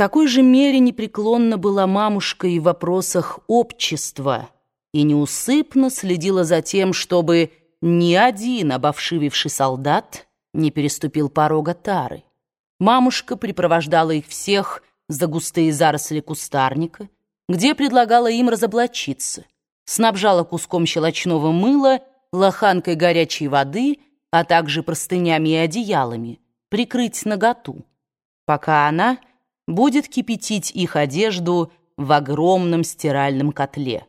такой же мере непреклонна была мамушка и в вопросах общества и неусыпно следила за тем, чтобы ни один обовшививший солдат не переступил порога тары. Мамушка припровождала их всех за густые заросли кустарника, где предлагала им разоблачиться, снабжала куском щелочного мыла, лоханкой горячей воды, а также простынями и одеялами, прикрыть наготу, пока она будет кипятить их одежду в огромном стиральном котле.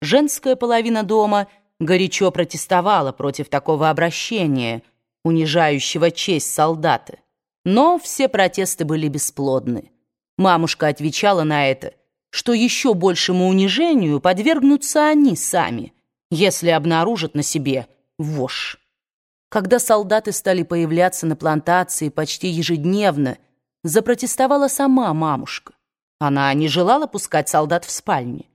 Женская половина дома горячо протестовала против такого обращения, унижающего честь солдата. Но все протесты были бесплодны. Мамушка отвечала на это, что еще большему унижению подвергнутся они сами, если обнаружат на себе вошь. Когда солдаты стали появляться на плантации почти ежедневно, запротестовала сама мамушка. Она не желала пускать солдат в спальне.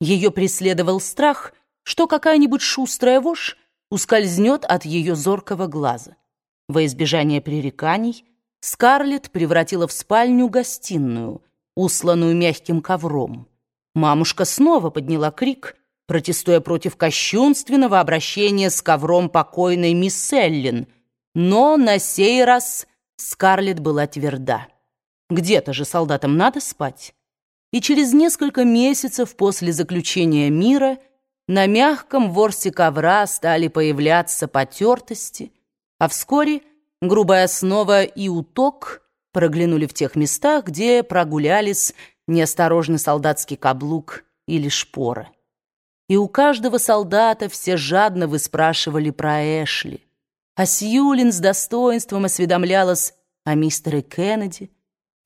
Ее преследовал страх, что какая-нибудь шустрая вошь ускользнет от ее зоркого глаза. Во избежание пререканий Скарлетт превратила в спальню гостиную, усланную мягким ковром. Мамушка снова подняла крик, протестуя против кощунственного обращения с ковром покойной мисс Эллин, но на сей раз Скарлетт была тверда. Где-то же солдатам надо спать. И через несколько месяцев после заключения мира на мягком ворсе ковра стали появляться потертости, а вскоре грубая основа и уток проглянули в тех местах, где прогулялись неосторожный солдатский каблук или шпора. И у каждого солдата все жадно выспрашивали про Эшли. А Сьюлин с достоинством осведомлялась о мистере Кеннеди,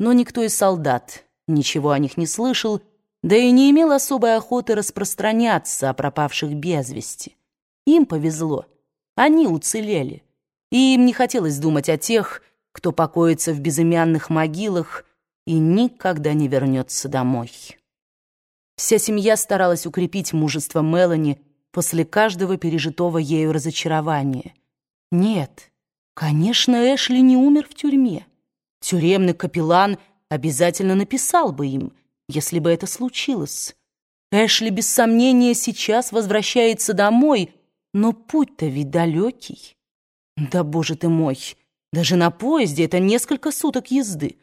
но никто из солдат ничего о них не слышал, да и не имел особой охоты распространяться о пропавших без вести. Им повезло, они уцелели, и им не хотелось думать о тех, кто покоится в безымянных могилах и никогда не вернется домой. Вся семья старалась укрепить мужество Мелани после каждого пережитого ею разочарования. Нет, конечно, Эшли не умер в тюрьме. Тюремный капеллан обязательно написал бы им, если бы это случилось. Эшли, без сомнения, сейчас возвращается домой, но путь-то ведь далекий. Да, боже ты мой, даже на поезде это несколько суток езды.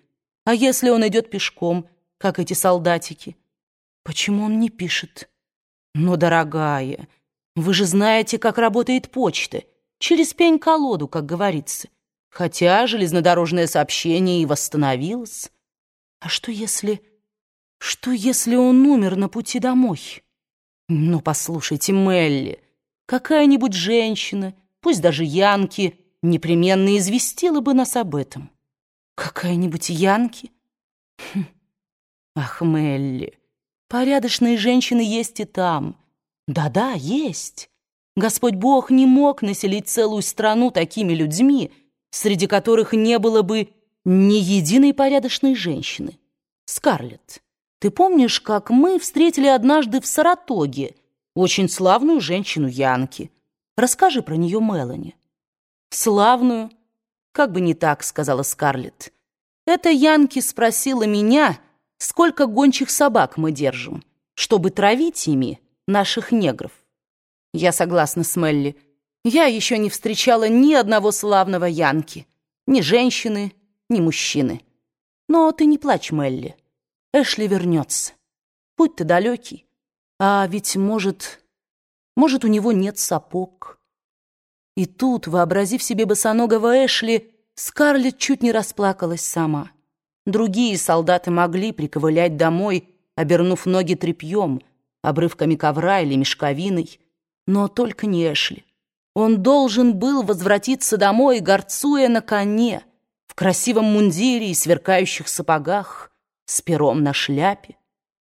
А если он идет пешком, как эти солдатики? Почему он не пишет? Но, дорогая, вы же знаете, как работает почта. Через пень-колоду, как говорится хотя железнодорожное сообщение и восстановилось. А что если... Что если он умер на пути домой? Ну, послушайте, Мелли, какая-нибудь женщина, пусть даже Янки, непременно известила бы нас об этом. Какая-нибудь Янки? Хм. Ах, Мелли, порядочные женщины есть и там. Да-да, есть. Господь Бог не мог населить целую страну такими людьми, среди которых не было бы ни единой порядочной женщины. Скарлетт, ты помнишь, как мы встретили однажды в Саратоге очень славную женщину Янки? Расскажи про нее Мелани. Славную? Как бы не так, сказала Скарлетт. Это Янки спросила меня, сколько гончих собак мы держим, чтобы травить ими наших негров. Я согласна с Мелли. Я еще не встречала ни одного славного Янки, ни женщины, ни мужчины. Но ты не плачь, Мелли. Эшли вернется. Путь-то далекий. А ведь, может, может, у него нет сапог. И тут, вообразив себе босоногого Эшли, Скарлетт чуть не расплакалась сама. Другие солдаты могли приковылять домой, обернув ноги тряпьем, обрывками ковра или мешковиной, но только не Эшли. Он должен был возвратиться домой, горцуя на коне, в красивом мундире и сверкающих сапогах, с пером на шляпе.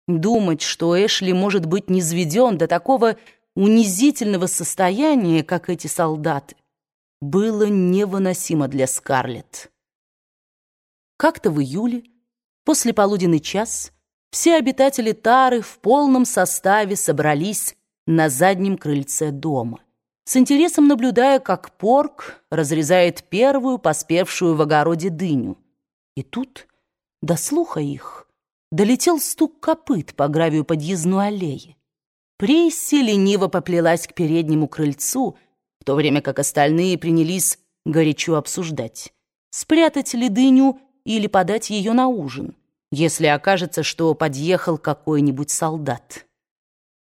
Думать, что Эшли может быть низведен до такого унизительного состояния, как эти солдаты, было невыносимо для Скарлетт. Как-то в июле, после полуденный час, все обитатели Тары в полном составе собрались на заднем крыльце дома с интересом наблюдая, как порк разрезает первую поспевшую в огороде дыню. И тут до слуха их долетел стук копыт по гравию подъездной аллеи. Присси лениво поплелась к переднему крыльцу, в то время как остальные принялись горячо обсуждать, спрятать ли дыню или подать ее на ужин, если окажется, что подъехал какой-нибудь солдат.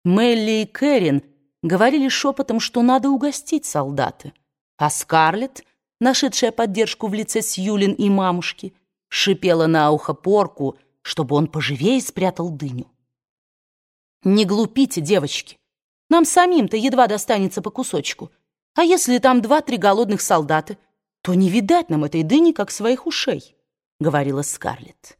Мелли и Кэрин говорили шепотом, что надо угостить солдата, а Скарлетт, нашедшая поддержку в лице Сьюлин и мамушки, шипела на ухо порку, чтобы он поживее спрятал дыню. «Не глупите, девочки. Нам самим-то едва достанется по кусочку. А если там два-три голодных солдата, то не видать нам этой дыни, как своих ушей», — говорила Скарлетт.